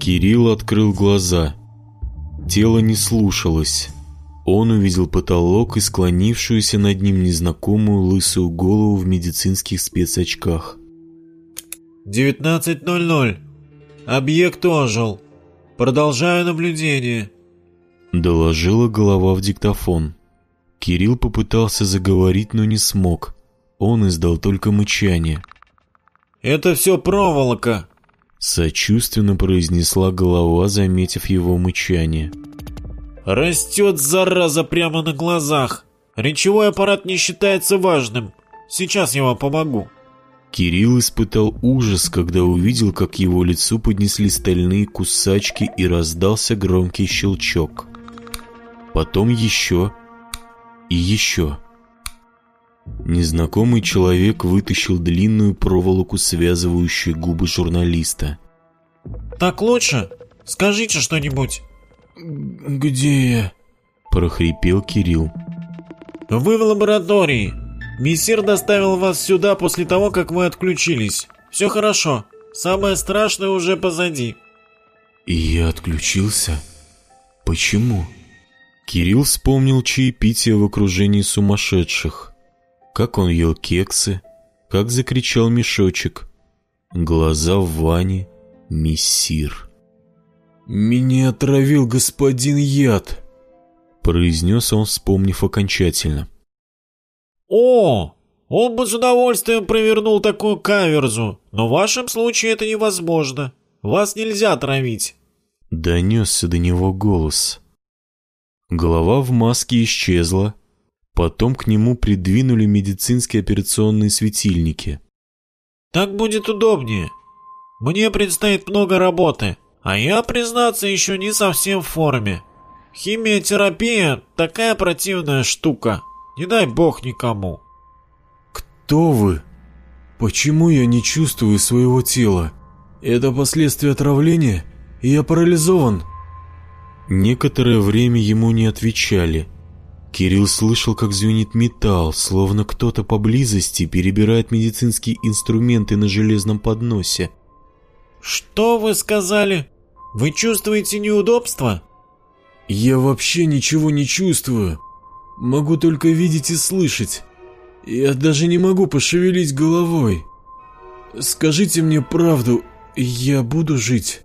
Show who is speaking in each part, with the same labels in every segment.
Speaker 1: Кирилл открыл глаза. Тело не слушалось. Он увидел потолок и склонившуюся над ним незнакомую лысую голову в медицинских спецочках.
Speaker 2: 19.00. Объект ожил. Продолжаю наблюдение.
Speaker 1: Доложила голова в диктофон. Кирилл попытался заговорить, но не смог. Он издал только мычание.
Speaker 2: «Это все проволока.
Speaker 1: Сочувственно произнесла голова, заметив его мычание.
Speaker 2: «Растет, зараза, прямо на глазах! Речевой аппарат не считается важным. Сейчас я вам помогу».
Speaker 1: Кирилл испытал ужас, когда увидел, как его лицу поднесли стальные кусачки и раздался громкий щелчок. Потом еще и еще. Незнакомый человек вытащил длинную проволоку, связывающую губы журналиста.
Speaker 2: «Так лучше? Скажите что-нибудь!»
Speaker 1: «Где я?» – прохрипел Кирилл.
Speaker 2: «Вы в лаборатории. Мессир доставил вас сюда после того, как вы отключились. Все хорошо. Самое страшное уже позади».
Speaker 1: «И я отключился? Почему?» Кирилл вспомнил чаепитие в окружении сумасшедших как он ел кексы, как закричал мешочек. Глаза в ване мессир. «Меня отравил господин яд!» произнес он, вспомнив окончательно.
Speaker 2: «О, он бы с удовольствием провернул такую каверзу, но в вашем случае это невозможно. Вас нельзя отравить.
Speaker 1: Донесся до него голос. Голова в маске исчезла, Потом к нему придвинули медицинские операционные светильники.
Speaker 2: «Так будет удобнее. Мне предстоит много работы, а я, признаться, еще не совсем в форме. Химиотерапия – такая противная штука. Не дай бог никому».
Speaker 1: «Кто вы? Почему я не чувствую своего тела? Это последствия отравления, и я парализован?» Некоторое время ему не отвечали – Кирилл слышал, как звенит металл, словно кто-то поблизости перебирает медицинские инструменты на железном подносе.
Speaker 2: «Что вы сказали? Вы чувствуете неудобство?»
Speaker 1: «Я вообще ничего не чувствую. Могу только видеть и слышать. Я даже не могу пошевелить головой. Скажите мне правду, я буду жить?»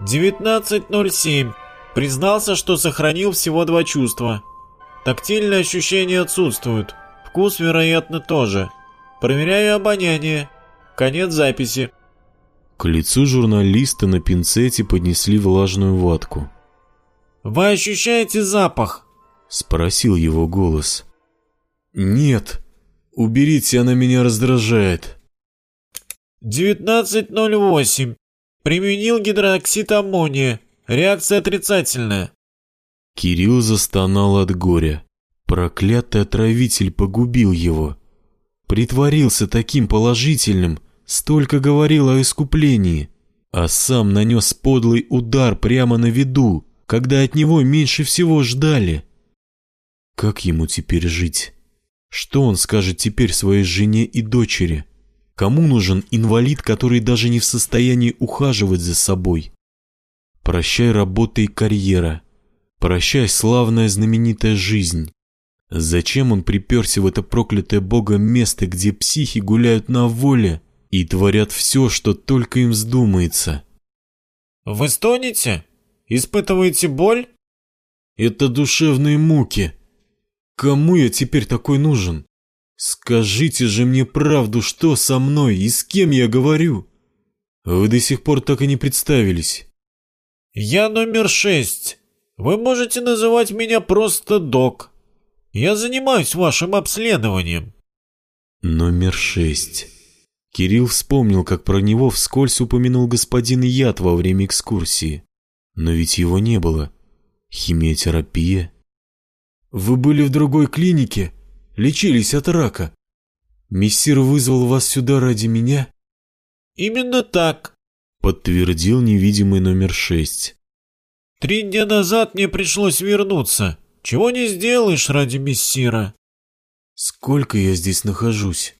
Speaker 2: «19.07. Признался, что сохранил всего два чувства. Тактильные ощущения отсутствуют. Вкус, вероятно, тоже. Проверяю обоняние. Конец записи.
Speaker 1: К лицу журналиста на пинцете поднесли влажную ватку.
Speaker 2: «Вы ощущаете запах?»
Speaker 1: — спросил его голос. «Нет. Уберите, она меня раздражает».
Speaker 2: «19.08. Применил гидрооксид аммония. Реакция отрицательная.
Speaker 1: Кирилл застонал от горя. Проклятый отравитель погубил его. Притворился таким положительным, столько говорил о искуплении, а сам нанес подлый удар прямо на виду, когда от него меньше всего ждали. Как ему теперь жить? Что он скажет теперь своей жене и дочери? Кому нужен инвалид, который даже не в состоянии ухаживать за собой? Прощай работа и карьера. Прощай, славная знаменитая жизнь. Зачем он приперся в это проклятое богом место, где психи гуляют на воле и творят все, что только им вздумается?
Speaker 2: Вы стонете? Испытываете боль?
Speaker 1: Это душевные муки. Кому я теперь такой нужен? Скажите же мне правду, что со мной и с кем я говорю? Вы до сих пор так и не представились.
Speaker 2: Я номер шесть. Вы можете называть меня просто док. Я занимаюсь вашим обследованием.
Speaker 1: Номер шесть. Кирилл вспомнил, как про него вскользь упомянул господин Яд во время экскурсии. Но ведь его не было. Химиотерапия. Вы были в другой клинике, лечились от рака. Мессир вызвал вас сюда ради меня?
Speaker 2: Именно так,
Speaker 1: подтвердил невидимый номер шесть.
Speaker 2: Три дня назад мне пришлось вернуться. Чего не сделаешь ради мессира?»
Speaker 1: «Сколько я здесь нахожусь?»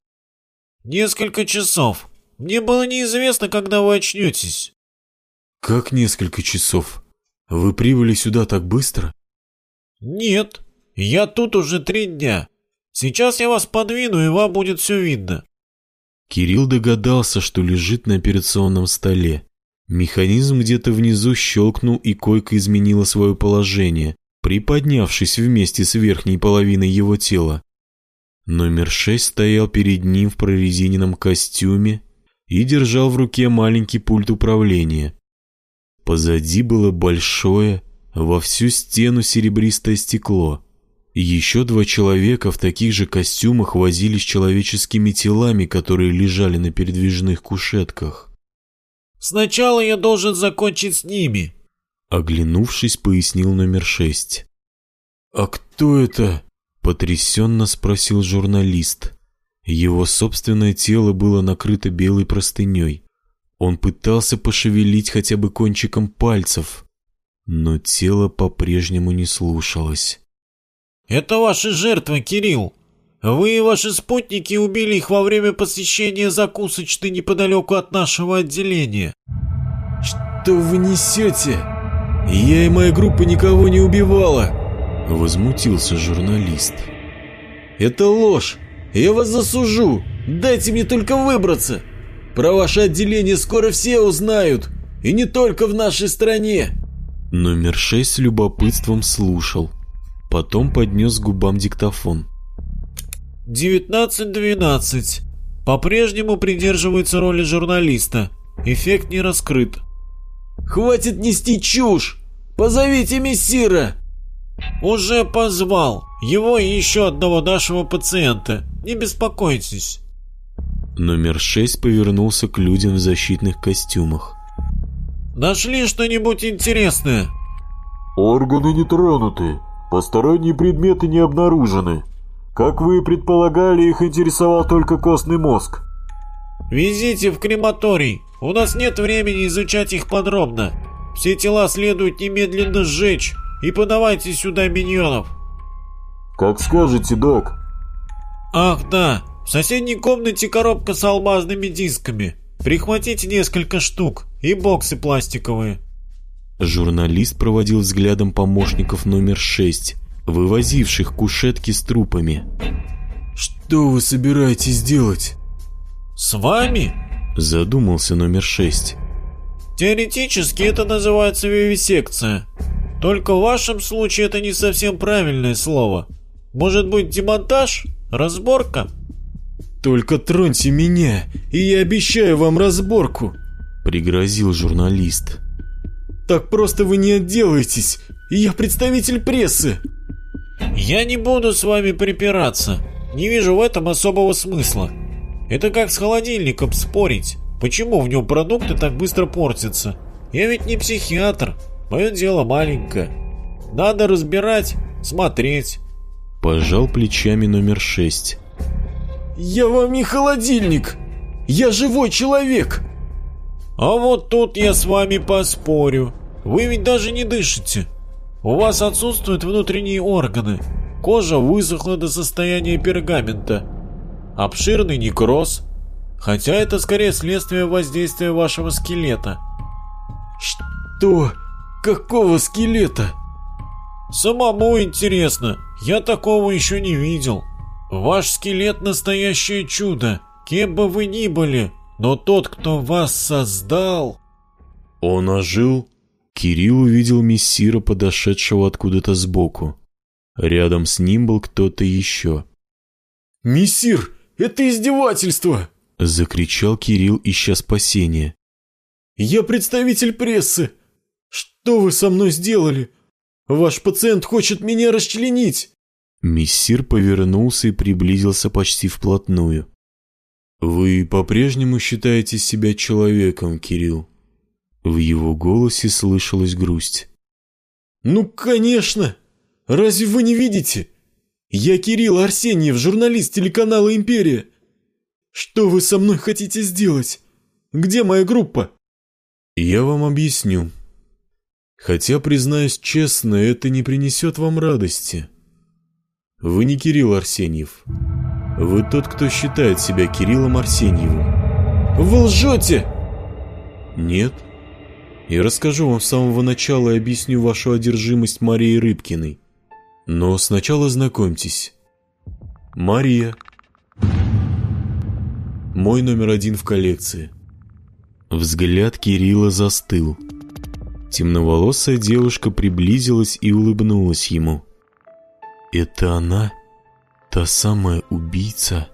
Speaker 2: «Несколько часов. Мне было неизвестно, когда вы очнетесь».
Speaker 1: «Как несколько часов? Вы прибыли сюда так быстро?»
Speaker 2: «Нет, я тут уже три дня. Сейчас я вас подвину, и вам будет все видно».
Speaker 1: Кирилл догадался, что лежит на операционном столе. Механизм где-то внизу щелкнул, и койка изменила свое положение, приподнявшись вместе с верхней половиной его тела. Номер шесть стоял перед ним в прорезиненном костюме и держал в руке маленький пульт управления. Позади было большое, во всю стену серебристое стекло. Еще два человека в таких же костюмах возились человеческими телами, которые лежали на передвижных кушетках.
Speaker 2: Сначала я должен закончить с ними».
Speaker 1: Оглянувшись, пояснил номер шесть. «А кто это?» – потрясенно спросил журналист. Его собственное тело было накрыто белой простыней. Он пытался пошевелить хотя бы кончиком пальцев, но тело по-прежнему не слушалось.
Speaker 2: «Это ваши жертвы, Кирилл!» Вы и ваши спутники убили их во время посещения закусочной неподалеку от нашего отделения.
Speaker 1: Что вы несете? Я и моя группа никого не убивала. Возмутился журналист.
Speaker 3: Это ложь. Я вас засужу. Дайте мне только выбраться. Про ваше отделение скоро все узнают. И не только в нашей стране.
Speaker 1: Номер шесть с любопытством слушал. Потом поднес к губам диктофон.
Speaker 2: 19-12. По-прежнему придерживается роли журналиста. Эффект не раскрыт.
Speaker 3: «Хватит нести чушь! Позовите мессира!»
Speaker 2: «Уже позвал. Его и еще одного нашего пациента. Не беспокойтесь».
Speaker 1: Номер шесть повернулся к людям в защитных костюмах.
Speaker 2: «Нашли что-нибудь интересное?»
Speaker 4: «Органы не тронуты. Посторонние предметы не обнаружены», как вы и предполагали, их интересовал только костный мозг.
Speaker 2: «Везите в крематорий. У нас нет времени изучать их подробно. Все тела следует немедленно сжечь и подавайте сюда миньонов».
Speaker 4: «Как скажете, док».
Speaker 2: «Ах да, в соседней комнате коробка с алмазными дисками. Прихватите несколько штук и боксы пластиковые».
Speaker 1: Журналист проводил взглядом помощников номер шесть вывозивших кушетки с трупами. «Что вы собираетесь делать?»
Speaker 2: «С вами?»
Speaker 1: – задумался номер шесть.
Speaker 2: «Теоретически это называется вивисекция. Только в вашем случае это не совсем правильное слово. Может быть, демонтаж? Разборка?»
Speaker 3: «Только троньте меня, и я обещаю вам разборку!»
Speaker 1: – пригрозил журналист.
Speaker 3: «Так просто вы не отделаетесь! Я представитель прессы!»
Speaker 2: «Я не буду с вами припираться. Не вижу в этом особого смысла. Это как с холодильником спорить. Почему в нем продукты так быстро портятся? Я ведь не психиатр. Мое дело маленькое. Надо разбирать, смотреть».
Speaker 1: Пожал плечами номер шесть.
Speaker 3: «Я вам не холодильник! Я живой человек!»
Speaker 2: «А вот тут я с вами поспорю. Вы ведь даже не дышите. У вас отсутствуют внутренние органы. Кожа высохла до состояния пергамента. Обширный некроз. Хотя это скорее следствие воздействия вашего скелета.
Speaker 3: Что? Какого скелета?
Speaker 2: Самому интересно. Я такого еще не видел. Ваш скелет настоящее чудо. Кем бы вы ни были, но тот, кто вас создал...
Speaker 1: Он ожил Кирилл увидел мессира, подошедшего откуда-то сбоку. Рядом с ним был кто-то еще.
Speaker 3: «Мессир, это издевательство!»
Speaker 1: — закричал Кирилл, ища спасения.
Speaker 3: «Я представитель прессы! Что вы со мной сделали? Ваш пациент хочет меня расчленить!»
Speaker 1: Мессир повернулся и приблизился почти вплотную. «Вы по-прежнему считаете себя человеком, Кирилл?» В его голосе слышалась грусть.
Speaker 3: «Ну, конечно! Разве вы не видите? Я Кирилл Арсеньев, журналист телеканала «Империя». Что вы со мной хотите сделать? Где моя группа?»
Speaker 1: «Я вам объясню. Хотя, признаюсь честно, это не принесет вам радости. Вы не Кирилл Арсеньев. Вы тот, кто считает себя Кириллом Арсеньевым».
Speaker 3: «Вы лжете!»
Speaker 1: «Нет, и расскажу вам с самого начала и объясню вашу одержимость Марии Рыбкиной. Но сначала знакомьтесь. Мария. Мой номер один в коллекции. Взгляд Кирилла застыл. Темноволосая девушка приблизилась и улыбнулась ему. «Это она? Та самая убийца?»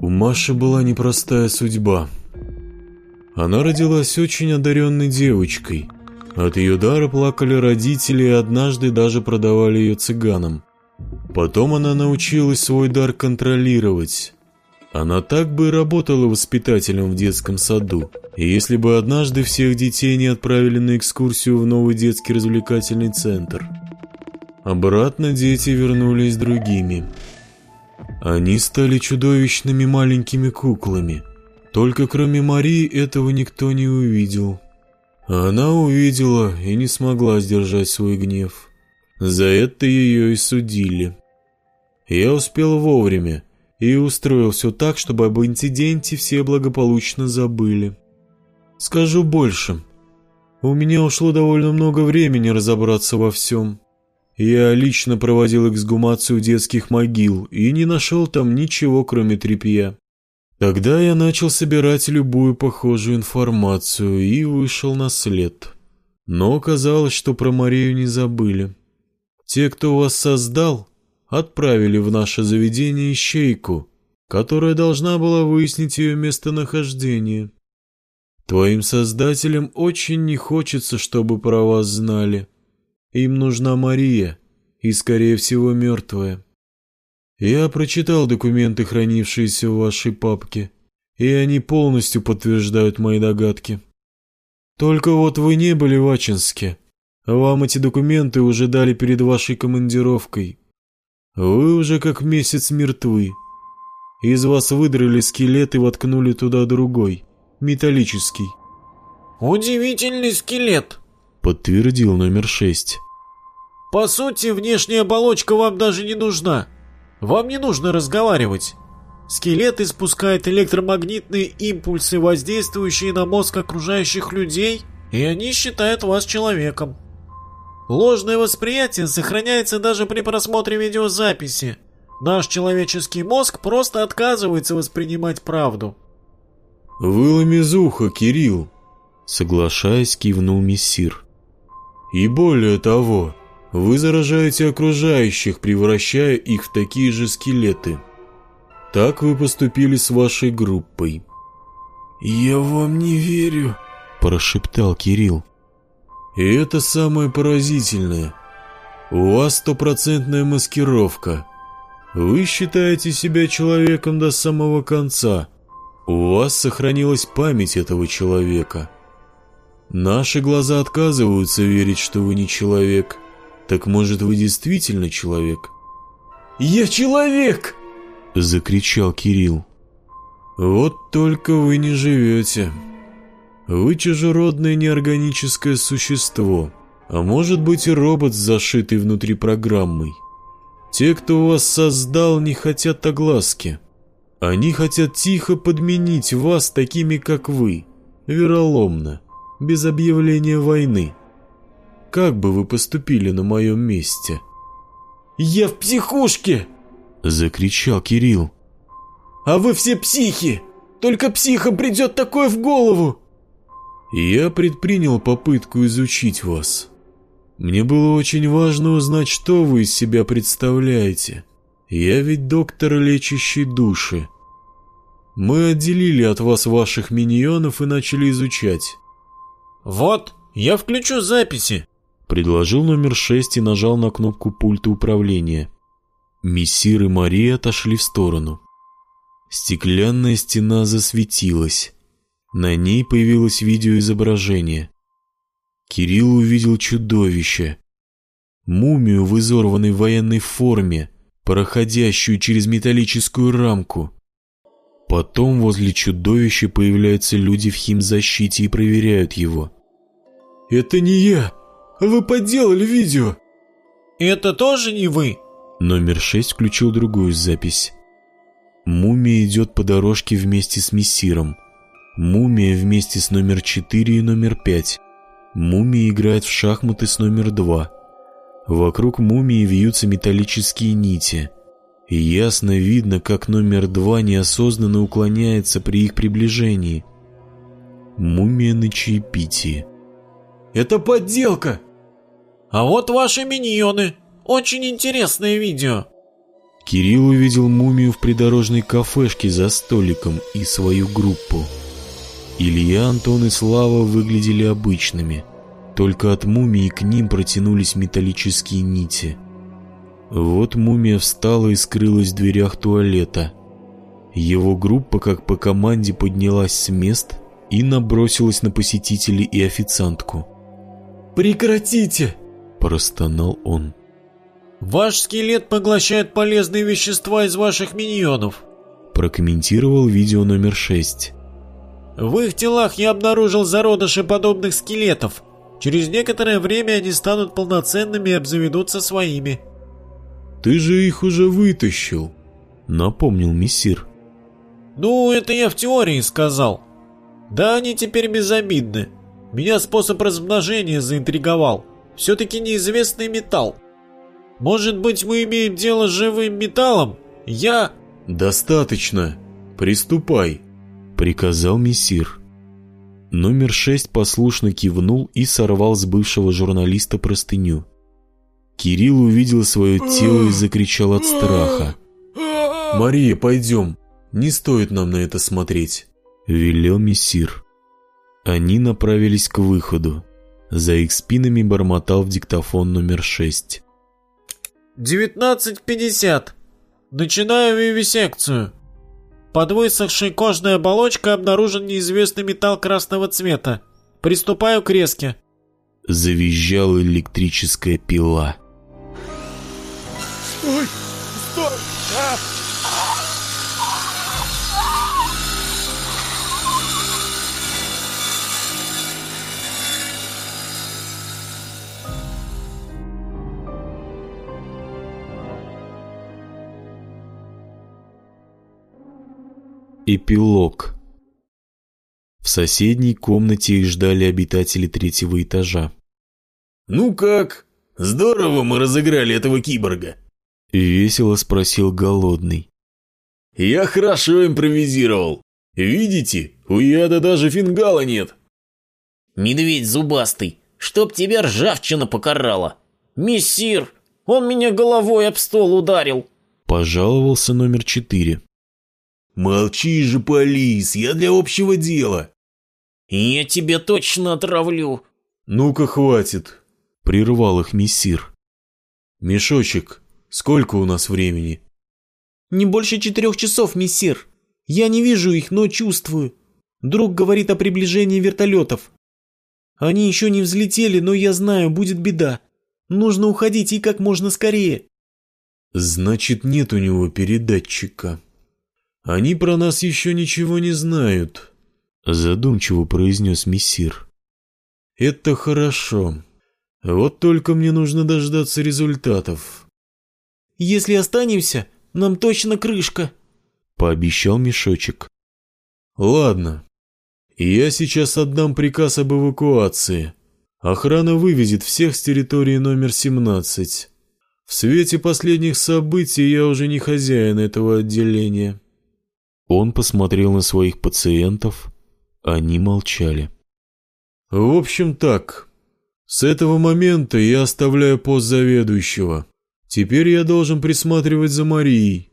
Speaker 1: У Маши была непростая судьба. Она родилась очень одаренной девочкой. От ее дара плакали родители и однажды даже продавали ее цыганам. Потом она научилась свой дар контролировать. Она так бы и работала воспитателем в детском саду. И если бы однажды всех детей не отправили на экскурсию в новый детский развлекательный центр. Обратно дети вернулись другими. Они стали чудовищными маленькими куклами – только кроме Марии этого никто не увидел. Она увидела и не смогла сдержать свой гнев. За это ее и судили. Я успел вовремя и устроил все так, чтобы об инциденте все благополучно забыли. Скажу больше. У меня ушло довольно много времени разобраться во всем. Я лично проводил эксгумацию детских могил и не нашел там ничего, кроме тряпья. Тогда я начал собирать любую похожую информацию и вышел на след. Но казалось, что про Марию не забыли. Те, кто вас создал, отправили в наше заведение ищейку, которая должна была выяснить ее местонахождение. Твоим создателям очень не хочется, чтобы про вас знали. Им нужна Мария, и, скорее всего, мертвая. Я прочитал документы, хранившиеся в вашей папке, и они полностью подтверждают мои догадки. Только вот вы не были в Ачинске. Вам эти документы уже дали перед вашей командировкой. Вы уже как месяц мертвы. Из вас выдрали скелет и воткнули туда другой, металлический.
Speaker 2: «Удивительный скелет», —
Speaker 1: подтвердил номер шесть.
Speaker 2: «По сути, внешняя оболочка вам даже не нужна». Вам не нужно разговаривать. Скелет испускает электромагнитные импульсы, воздействующие на мозг окружающих людей, и они считают вас человеком. Ложное восприятие сохраняется даже при просмотре видеозаписи. Наш человеческий мозг просто отказывается воспринимать правду.
Speaker 1: «Выломи из уха, Кирилл!» Соглашаясь, кивнул мессир. «И более того, вы заражаете окружающих, превращая их в такие же скелеты. Так вы поступили с вашей группой.
Speaker 3: «Я вам не верю», – прошептал Кирилл.
Speaker 1: «И это самое поразительное. У вас стопроцентная маскировка. Вы считаете себя человеком до самого конца. У вас сохранилась память этого человека. Наши глаза отказываются верить, что вы не человек». Так может, вы действительно человек?
Speaker 3: Я человек!
Speaker 1: Закричал Кирилл. Вот только вы не живете. Вы чужеродное неорганическое существо, а может быть и робот, зашитый внутри программой. Те, кто вас создал, не хотят огласки. Они хотят тихо подменить вас такими, как вы, вероломно, без объявления войны. Как бы вы поступили на моем месте?»
Speaker 3: «Я в психушке!»
Speaker 1: – закричал Кирилл.
Speaker 3: «А вы все психи! Только психа придет такое в голову!»
Speaker 1: «Я предпринял попытку изучить вас. Мне было очень важно узнать, что вы из себя представляете. Я ведь доктор, лечащий души. Мы отделили от вас ваших миньонов и начали изучать».
Speaker 2: «Вот, я включу записи»,
Speaker 1: Предложил номер шесть и нажал на кнопку пульта управления. Мессир и Мария отошли в сторону. Стеклянная стена засветилась. На ней появилось видеоизображение. Кирилл увидел чудовище. Мумию в изорванной военной форме, проходящую через металлическую рамку. Потом возле чудовища появляются люди в химзащите и проверяют его.
Speaker 3: «Это не я!» Вы подделали видео!»
Speaker 2: «Это тоже не вы?»
Speaker 1: Номер шесть включил другую запись. Мумия идет по дорожке вместе с мессиром. Мумия вместе с номер четыре и номер пять. Мумия играет в шахматы с номер два. Вокруг мумии вьются металлические нити. Ясно видно, как номер два неосознанно уклоняется при их приближении. Мумия на чаепитии.
Speaker 3: «Это подделка!»
Speaker 2: А вот ваши миньоны. Очень интересное видео.
Speaker 1: Кирилл увидел мумию в придорожной кафешке за столиком и свою группу. Илья, Антон и Слава выглядели обычными. Только от мумии к ним протянулись металлические нити. Вот мумия встала и скрылась в дверях туалета. Его группа, как по команде, поднялась с мест и набросилась на посетителей и официантку.
Speaker 3: «Прекратите!»
Speaker 1: простонал он.
Speaker 2: «Ваш скелет поглощает полезные вещества из ваших миньонов»,
Speaker 1: прокомментировал видео номер 6.
Speaker 2: «В их телах я обнаружил зародыши подобных скелетов. Через некоторое время они станут полноценными и обзаведутся своими».
Speaker 1: «Ты же их уже вытащил», — напомнил мессир.
Speaker 2: «Ну, это я в теории сказал. Да они теперь безобидны. Меня способ размножения заинтриговал все-таки неизвестный металл. Может быть, мы имеем дело с живым металлом? Я...»
Speaker 1: «Достаточно. Приступай», — приказал мессир. Номер шесть послушно кивнул и сорвал с бывшего журналиста простыню. Кирилл увидел свое тело и закричал от страха.
Speaker 3: «Мария, пойдем. Не стоит нам на это смотреть», —
Speaker 1: велел мессир. Они направились к выходу. За их спинами бормотал в диктофон номер 6.
Speaker 2: «19.50. Начинаю вивисекцию. Под высохшей кожной оболочкой обнаружен неизвестный металл красного цвета. Приступаю к резке».
Speaker 1: Завизжала электрическая пила.
Speaker 3: «Стой!»
Speaker 1: Эпилог. В соседней комнате их ждали обитатели третьего этажа.
Speaker 3: «Ну как? Здорово мы разыграли этого киборга!»
Speaker 1: – весело спросил голодный.
Speaker 3: «Я хорошо импровизировал. Видите, у яда даже фингала нет!»
Speaker 5: «Медведь зубастый, чтоб тебя ржавчина покарала! Мессир, он меня головой об стол ударил!»
Speaker 1: Пожаловался номер четыре.
Speaker 3: «Молчи же, Полис, я для общего дела!»
Speaker 5: «Я тебя точно отравлю!»
Speaker 3: «Ну-ка, хватит!»
Speaker 1: – прервал их мессир.
Speaker 3: «Мешочек, сколько у нас времени?»
Speaker 6: «Не больше четырех часов, мессир. Я не вижу их, но чувствую. Друг говорит о приближении вертолетов. Они еще не взлетели, но я знаю, будет беда. Нужно уходить и как можно скорее».
Speaker 3: «Значит, нет у него передатчика», они про нас еще ничего не знают», —
Speaker 1: задумчиво произнес мессир.
Speaker 3: «Это хорошо. Вот только мне нужно дождаться результатов».
Speaker 6: «Если останемся, нам точно крышка», —
Speaker 1: пообещал мешочек.
Speaker 3: «Ладно. Я сейчас отдам приказ об эвакуации. Охрана вывезет всех с территории номер 17. В свете последних событий я уже не хозяин этого отделения».
Speaker 1: Он посмотрел на своих пациентов. Они молчали.
Speaker 3: «В общем так. С этого момента я оставляю пост заведующего. Теперь я должен присматривать за Марией.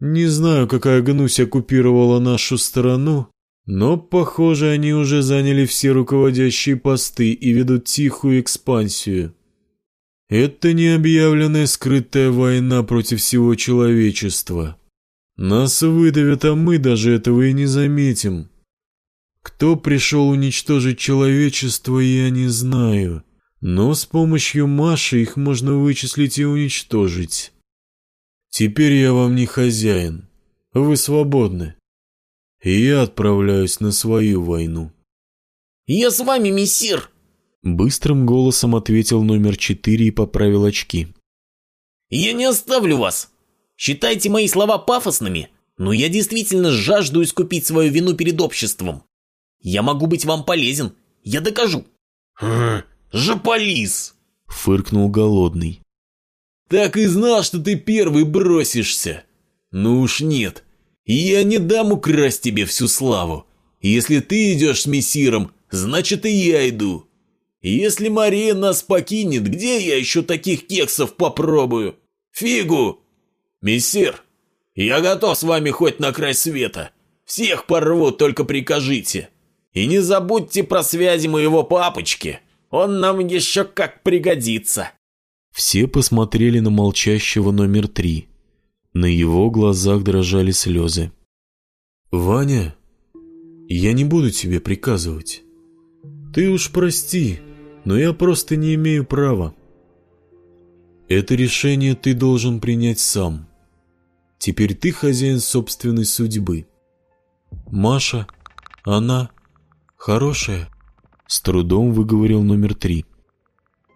Speaker 3: Не знаю, какая гнусь оккупировала нашу страну, но, похоже, они уже заняли все руководящие посты и ведут тихую экспансию». Это необъявленная скрытая война против всего человечества. Нас выдавят, а мы даже этого и не заметим. Кто пришел уничтожить человечество, я не знаю. Но с помощью Маши их можно вычислить и уничтожить. Теперь я вам не хозяин. Вы свободны. И я отправляюсь на свою войну.
Speaker 5: «Я с вами, мессир!»
Speaker 1: Быстрым голосом ответил номер четыре и поправил очки.
Speaker 5: «Я не оставлю вас!» Считайте мои слова пафосными, но я действительно жажду искупить свою вину перед обществом. Я могу быть вам полезен, я докажу.
Speaker 1: Э, Жополис!
Speaker 7: Фыркнул голодный.
Speaker 1: Так и знал, что ты первый бросишься. Ну уж нет, я не дам украсть тебе всю славу. Если ты идешь с мессиром, значит и я иду. Если Мария нас покинет, где я еще таких кексов попробую? Фигу! «Мессир, я готов с вами хоть на край света. Всех порву, только прикажите. И не забудьте про связи моего папочки. Он нам еще как пригодится».
Speaker 7: Все посмотрели на молчащего номер три. На его глазах дрожали слезы.
Speaker 1: «Ваня, я не буду тебе приказывать. Ты уж прости, но я просто не имею права. Это решение ты должен принять сам. Теперь ты хозяин собственной судьбы. Маша, она хорошая,
Speaker 7: с трудом выговорил номер три.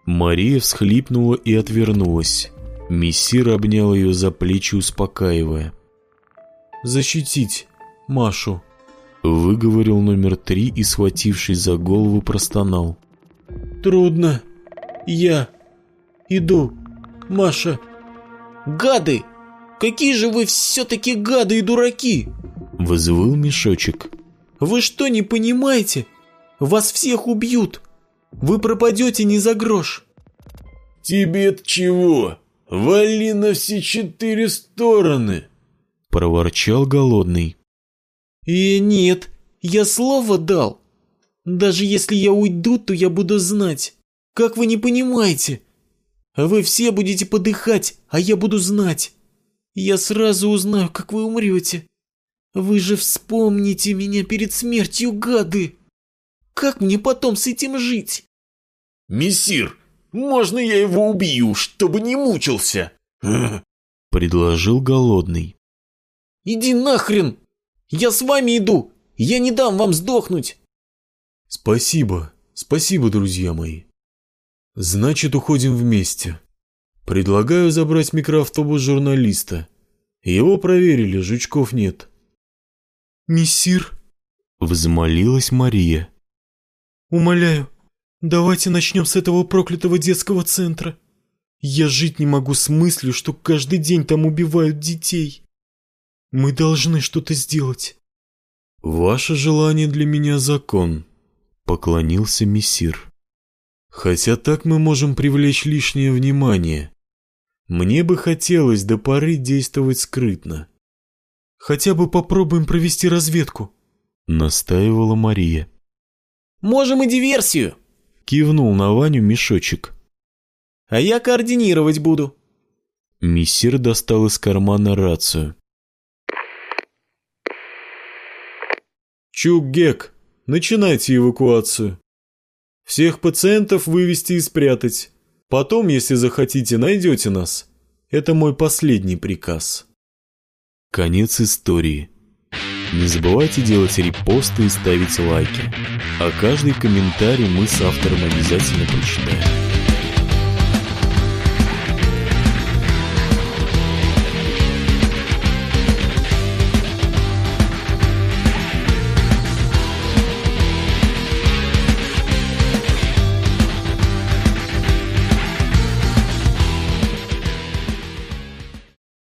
Speaker 7: Мария всхлипнула и отвернулась. Мессир обнял ее за плечи, успокаивая.
Speaker 1: «Защитить Машу!»
Speaker 7: Выговорил номер три и, схватившись за голову, простонал.
Speaker 1: «Трудно. Я. Иду. Маша.
Speaker 8: Гады!» Какие же вы все-таки гады и дураки!»
Speaker 7: Вызывал мешочек.
Speaker 8: «Вы что, не понимаете? Вас всех убьют! Вы пропадете не за грош!»
Speaker 1: «Тебе-то чего? Вали на все четыре стороны!»
Speaker 7: Проворчал голодный.
Speaker 8: «Э, нет, я слово дал. Даже если я уйду, то я буду знать. Как вы не понимаете? Вы все будете подыхать, а я буду знать. Я сразу узнаю, как вы умрете. Вы же вспомните меня перед смертью, гады! Как мне потом с этим жить?
Speaker 1: Мессир, можно я его убью, чтобы не мучился?
Speaker 7: Предложил голодный.
Speaker 8: Иди нахрен! Я с вами иду! Я не дам вам сдохнуть!
Speaker 1: Спасибо, спасибо, друзья мои. Значит, уходим вместе. Предлагаю забрать микроавтобус журналиста. Его проверили, жучков нет.
Speaker 8: Мессир,
Speaker 7: взмолилась Мария.
Speaker 8: Умоляю, давайте начнем с этого проклятого детского центра. Я жить не могу с мыслью, что каждый день там убивают детей. Мы должны что-то сделать.
Speaker 1: Ваше желание для меня закон, поклонился мессир. Хотя так мы можем привлечь лишнее внимание. Мне бы хотелось до поры действовать скрытно.
Speaker 8: Хотя бы попробуем провести разведку,
Speaker 7: настаивала Мария.
Speaker 8: Можем и диверсию,
Speaker 7: кивнул на Ваню мешочек.
Speaker 8: А я координировать буду.
Speaker 7: Мессир достал из кармана рацию.
Speaker 1: Чук-гек, начинайте эвакуацию. Всех пациентов вывести и спрятать. Потом, если захотите, найдете нас. Это мой последний приказ.
Speaker 7: Конец истории. Не забывайте делать репосты и ставить лайки. А каждый комментарий мы с автором обязательно прочитаем.